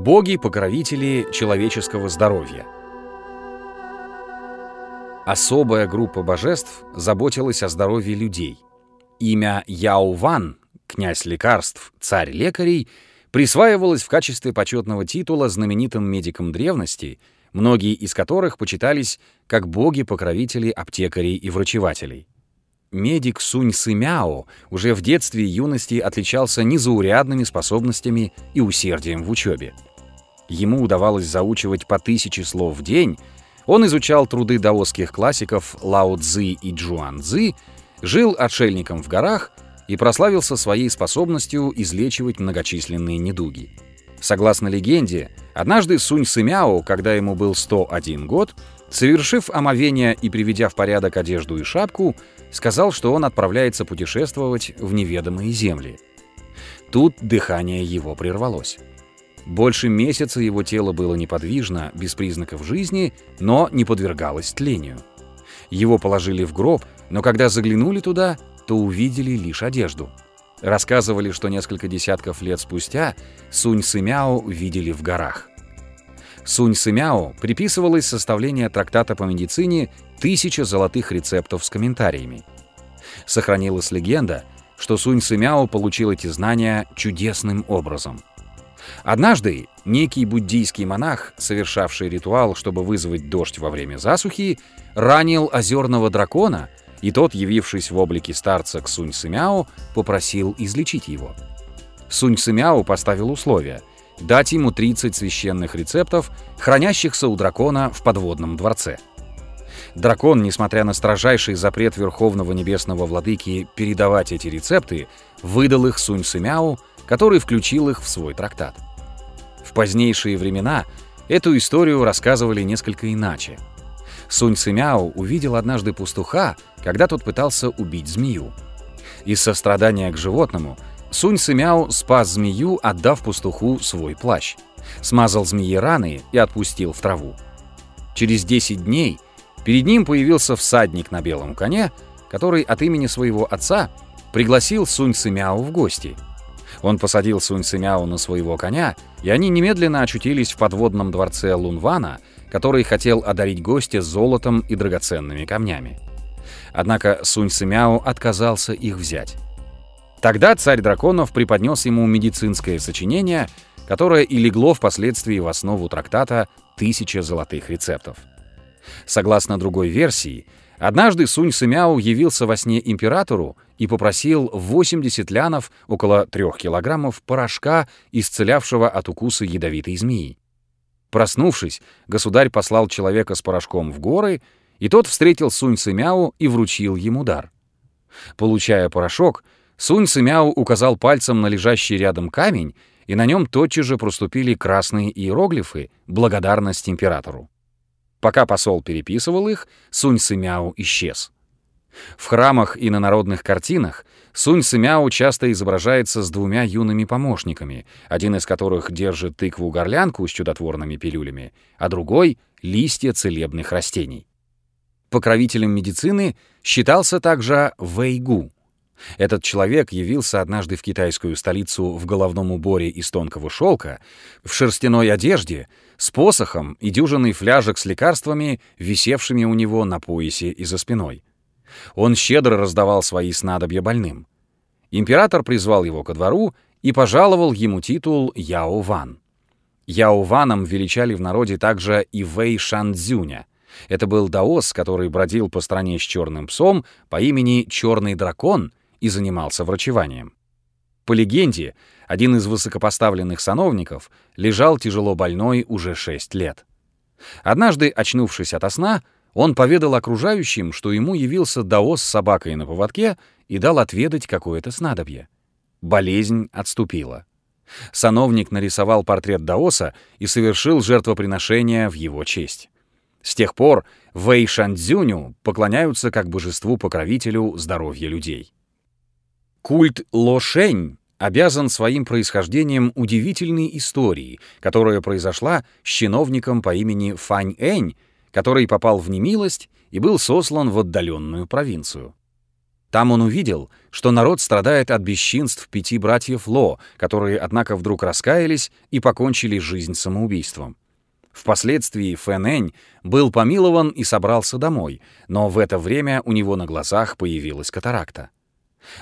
Боги-покровители человеческого здоровья. Особая группа божеств заботилась о здоровье людей. Имя Яо Ван, князь лекарств, царь лекарей, присваивалось в качестве почетного титула знаменитым медикам древности, многие из которых почитались как боги-покровители аптекарей и врачевателей. Медик Сунь Сымяо уже в детстве и юности отличался незаурядными способностями и усердием в учебе. Ему удавалось заучивать по тысяче слов в день, он изучал труды даосских классиков Лао Цзы и Джуан Цзы, жил отшельником в горах и прославился своей способностью излечивать многочисленные недуги. Согласно легенде, однажды Сунь Сымяо, когда ему был 101 год, совершив омовение и приведя в порядок одежду и шапку, сказал, что он отправляется путешествовать в неведомые земли. Тут дыхание его прервалось. Больше месяца его тело было неподвижно, без признаков жизни, но не подвергалось тлению. Его положили в гроб, но когда заглянули туда, то увидели лишь одежду. Рассказывали, что несколько десятков лет спустя Сунь Сымяо видели в горах. Сунь Сымяо приписывалось составление трактата по медицине «Тысяча золотых рецептов с комментариями». Сохранилась легенда, что Сунь Сымяо получил эти знания чудесным образом. Однажды некий буддийский монах, совершавший ритуал, чтобы вызвать дождь во время засухи, ранил озерного дракона, и тот, явившись в облике старца к Сунь Сымяо, попросил излечить его. Сунь Сымяо поставил условие — дать ему 30 священных рецептов, хранящихся у дракона в подводном дворце. Дракон, несмотря на строжайший запрет Верховного Небесного Владыки передавать эти рецепты, выдал их Сунь Сымяу, который включил их в свой трактат. В позднейшие времена эту историю рассказывали несколько иначе. Сунь Сымяо увидел однажды пастуха, когда тот пытался убить змею. Из сострадания к животному Сунь Сымяо спас змею, отдав пастуху свой плащ. Смазал змеи раны и отпустил в траву. Через 10 дней перед ним появился всадник на белом коне, который от имени своего отца пригласил Сунь Сымяо в гости. Он посадил Сунь Сымяо на своего коня, и они немедленно очутились в подводном дворце Лунвана, который хотел одарить гостя золотом и драгоценными камнями. Однако Сунь Сымяо отказался их взять. Тогда царь драконов преподнес ему медицинское сочинение, которое и легло впоследствии в основу трактата «Тысяча золотых рецептов». Согласно другой версии, однажды Сунь Сымяо явился во сне императору и попросил 80 лянов, около 3 килограммов, порошка, исцелявшего от укуса ядовитой змеи. Проснувшись, государь послал человека с порошком в горы, и тот встретил Сунь Сымяо и вручил ему дар. Получая порошок, Сунь Сымяо указал пальцем на лежащий рядом камень, и на нем тотчас же проступили красные иероглифы «Благодарность императору». Пока посол переписывал их, Сунь Сымяо исчез. В храмах и на народных картинах Сунь Сымяо часто изображается с двумя юными помощниками, один из которых держит тыкву-горлянку с чудотворными пилюлями, а другой — листья целебных растений. Покровителем медицины считался также Вэйгу — этот человек явился однажды в китайскую столицу в головном уборе из тонкого шелка, в шерстяной одежде, с посохом и дюжиной фляжек с лекарствами, висевшими у него на поясе и за спиной. Он щедро раздавал свои снадобья больным. Император призвал его ко двору и пожаловал ему титул Яо Ван. Яо Ваном величали в народе также и Вэй Шанцзюня. Это был даос, который бродил по стране с черным псом по имени Черный Дракон — и занимался врачеванием. По легенде, один из высокопоставленных сановников лежал тяжело больной уже 6 лет. Однажды, очнувшись ото сна, он поведал окружающим, что ему явился даос с собакой на поводке и дал отведать какое-то снадобье. Болезнь отступила. Сановник нарисовал портрет даоса и совершил жертвоприношение в его честь. С тех пор Вэй Шанцзюню поклоняются как божеству-покровителю здоровья людей. Культ Лошень обязан своим происхождением удивительной истории, которая произошла с чиновником по имени Фань Энь, который попал в немилость и был сослан в отдаленную провинцию. Там он увидел, что народ страдает от бесчинств пяти братьев Ло, которые, однако, вдруг раскаялись и покончили жизнь самоубийством. Впоследствии Фэнэнь был помилован и собрался домой, но в это время у него на глазах появилась катаракта.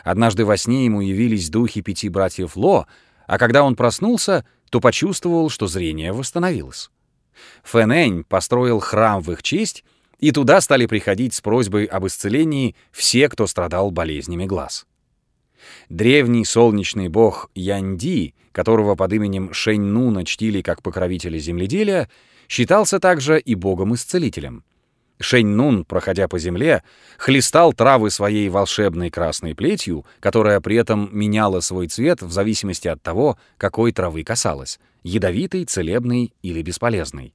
Однажды во сне ему явились духи пяти братьев Ло, а когда он проснулся, то почувствовал, что зрение восстановилось. Фэнэнь построил храм в их честь, и туда стали приходить с просьбой об исцелении все, кто страдал болезнями глаз. Древний солнечный бог Янди, которого под именем Шэнь-Нуна чтили как покровителя земледелия, считался также и богом-исцелителем. Шэнь-Нун, проходя по земле, хлестал травы своей волшебной красной плетью, которая при этом меняла свой цвет в зависимости от того, какой травы касалась — ядовитой, целебной или бесполезной.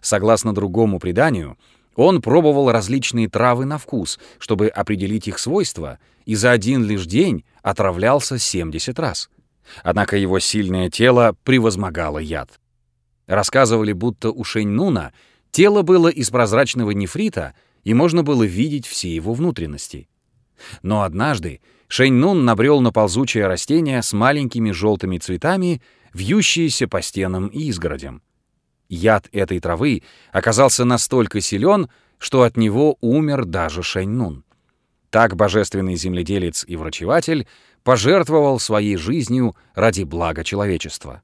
Согласно другому преданию, он пробовал различные травы на вкус, чтобы определить их свойства, и за один лишь день отравлялся 70 раз. Однако его сильное тело превозмогало яд. Рассказывали, будто у Шэнь-Нуна тело было из прозрачного нефрита, и можно было видеть все его внутренности. Но однажды Шэнь-Нун набрел на ползучее растение с маленькими желтыми цветами, вьющиеся по стенам и изгородям. Яд этой травы оказался настолько силен, что от него умер даже Шэньнун. Так божественный земледелец и врачеватель пожертвовал своей жизнью ради блага человечества.